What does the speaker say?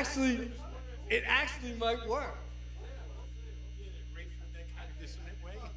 actually, it actually might work.